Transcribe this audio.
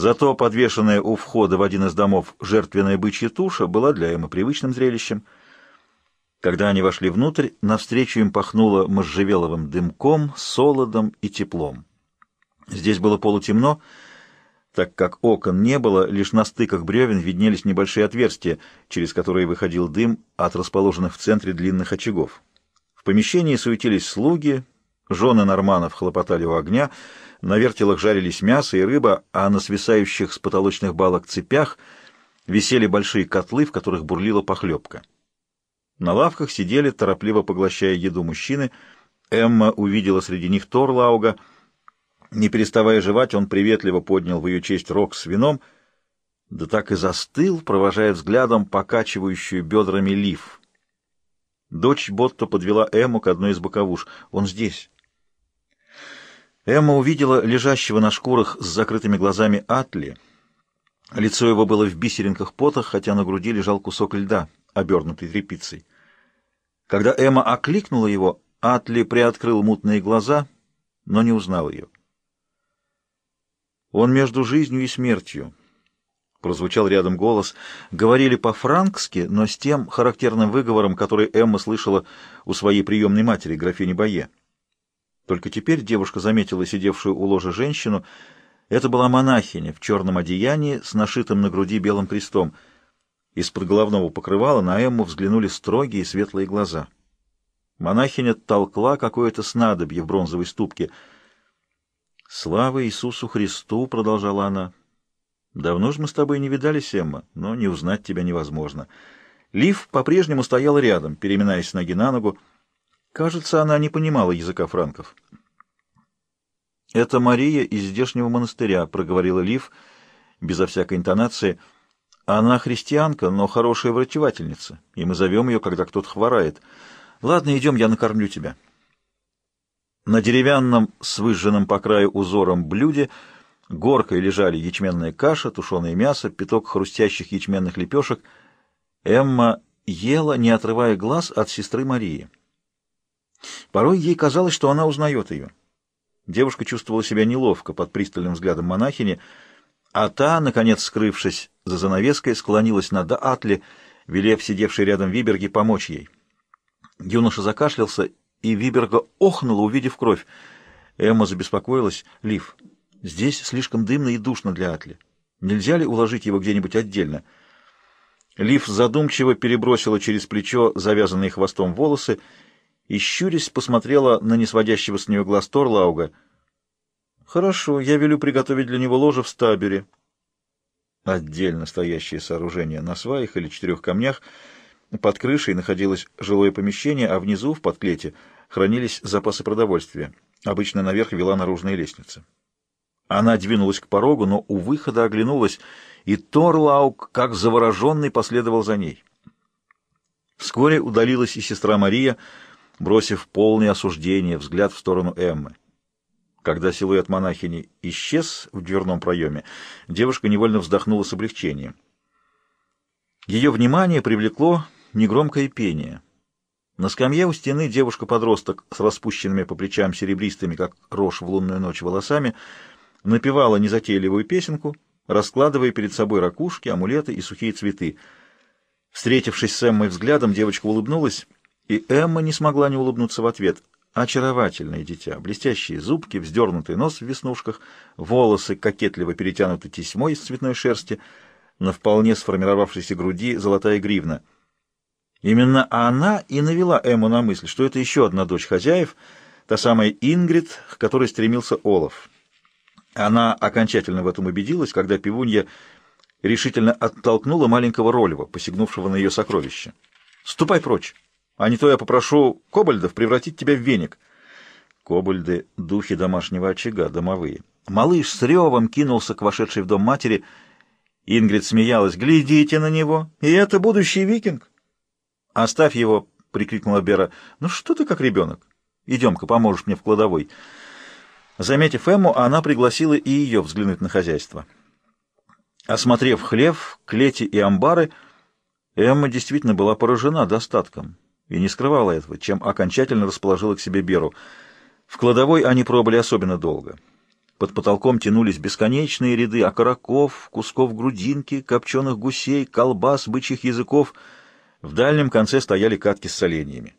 Зато подвешенная у входа в один из домов жертвенная бычья туша была для Эммы привычным зрелищем. Когда они вошли внутрь, навстречу им пахнуло можжевеловым дымком, солодом и теплом. Здесь было полутемно, так как окон не было, лишь на стыках бревен виднелись небольшие отверстия, через которые выходил дым от расположенных в центре длинных очагов. В помещении суетились слуги, жены норманов хлопотали у огня, на вертелах жарились мясо и рыба, а на свисающих с потолочных балок цепях висели большие котлы, в которых бурлила похлебка. На лавках сидели, торопливо поглощая еду мужчины. Эмма увидела среди них Торлауга. Не переставая жевать, он приветливо поднял в ее честь рог с вином, да так и застыл, провожая взглядом покачивающую бедрами лиф. Дочь Ботто подвела Эмму к одной из боковуш. «Он здесь». Эмма увидела лежащего на шкурах с закрытыми глазами Атли. Лицо его было в бисеринках пота, хотя на груди лежал кусок льда, обернутый тряпицей. Когда Эмма окликнула его, Атли приоткрыл мутные глаза, но не узнал ее. «Он между жизнью и смертью», — прозвучал рядом голос. Говорили по-франкски, но с тем характерным выговором, который Эмма слышала у своей приемной матери, графини Бае. Только теперь девушка заметила сидевшую у ложа женщину. Это была монахиня в черном одеянии с нашитым на груди белым крестом. Из-под головного покрывала на Эмму взглянули строгие светлые глаза. Монахиня толкла какое-то снадобье в бронзовой ступке. «Слава Иисусу Христу!» — продолжала она. «Давно же мы с тобой не видались, Эмма, но не узнать тебя невозможно». Лив по-прежнему стоял рядом, переминаясь ноги на ногу. Кажется, она не понимала языка франков. «Это Мария из здешнего монастыря», — проговорила Лив безо всякой интонации. «Она христианка, но хорошая врачевательница, и мы зовем ее, когда кто-то хворает. Ладно, идем, я накормлю тебя». На деревянном с выжженным по краю узором блюде горкой лежали ячменная каша, тушеное мясо, пяток хрустящих ячменных лепешек. Эмма ела, не отрывая глаз от сестры Марии. Порой ей казалось, что она узнает ее. Девушка чувствовала себя неловко под пристальным взглядом монахини, а та, наконец скрывшись за занавеской, склонилась над Атли, велев сидевшей рядом Виберге помочь ей. Юноша закашлялся, и Виберга охнула, увидев кровь. Эмма забеспокоилась. «Лив, здесь слишком дымно и душно для Атли. Нельзя ли уложить его где-нибудь отдельно?» Лив задумчиво перебросила через плечо завязанные хвостом волосы и, щурясь, посмотрела на несводящего с нее глаз Торлауга. «Хорошо, я велю приготовить для него ложе в стабере». Отдельно стоящее сооружение на сваях или четырех камнях. Под крышей находилось жилое помещение, а внизу, в подклете, хранились запасы продовольствия. Обычно наверх вела наружная лестница. Она двинулась к порогу, но у выхода оглянулась, и Торлаук, как завороженный, последовал за ней. Вскоре удалилась и сестра Мария, бросив полное осуждение взгляд в сторону Эммы. Когда силуэт монахини исчез в дверном проеме, девушка невольно вздохнула с облегчением. Ее внимание привлекло негромкое пение. На скамье у стены девушка-подросток с распущенными по плечам серебристыми, как рожь в лунную ночь, волосами, напевала незатейливую песенку, раскладывая перед собой ракушки, амулеты и сухие цветы. Встретившись с Эммой взглядом, девочка улыбнулась — и Эмма не смогла не улыбнуться в ответ. Очаровательное дитя, блестящие зубки, вздернутый нос в веснушках, волосы кокетливо перетянуты тесьмой из цветной шерсти, на вполне сформировавшейся груди золотая гривна. Именно она и навела Эмму на мысль, что это еще одна дочь хозяев, та самая Ингрид, к которой стремился Олаф. Она окончательно в этом убедилась, когда пивунья решительно оттолкнула маленького Ролева, посягнувшего на ее сокровище. «Ступай прочь!» А не то я попрошу кобальдов превратить тебя в веник. Кобальды — духи домашнего очага, домовые. Малыш с ревом кинулся к вошедшей в дом матери. Ингрид смеялась. «Глядите на него! И это будущий викинг!» «Оставь его!» — прикрикнула Бера. «Ну что ты как ребенок? Идем-ка, поможешь мне в кладовой». Заметив Эмму, она пригласила и ее взглянуть на хозяйство. Осмотрев хлев, клети и амбары, Эмма действительно была поражена достатком и не скрывала этого, чем окончательно расположила к себе Беру. В кладовой они пробыли особенно долго. Под потолком тянулись бесконечные ряды окороков, кусков грудинки, копченых гусей, колбас, бычьих языков. В дальнем конце стояли катки с соленьями.